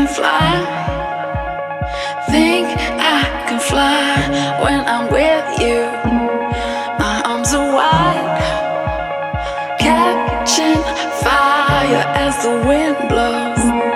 can fly. Think I can fly when I'm with you. My arms are wide, catching fire as the wind blows.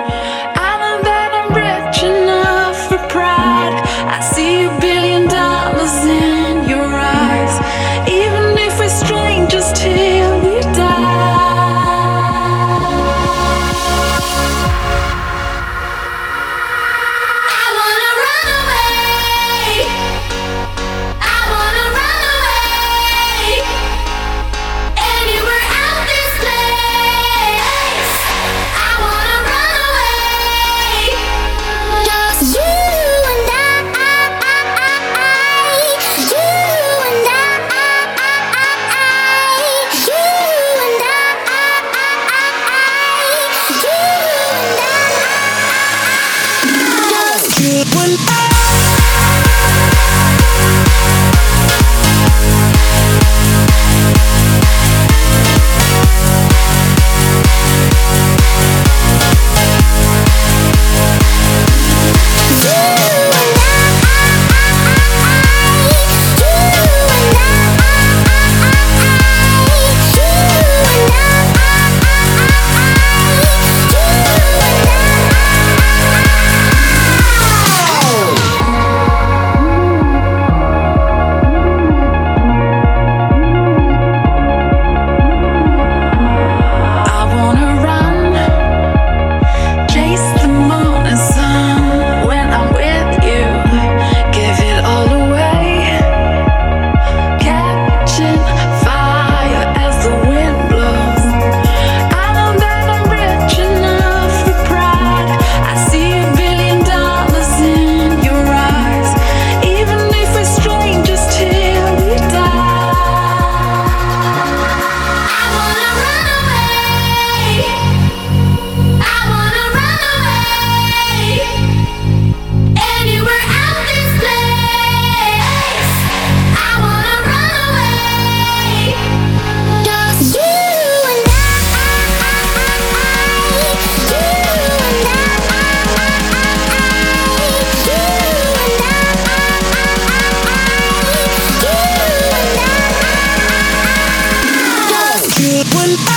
good one. when I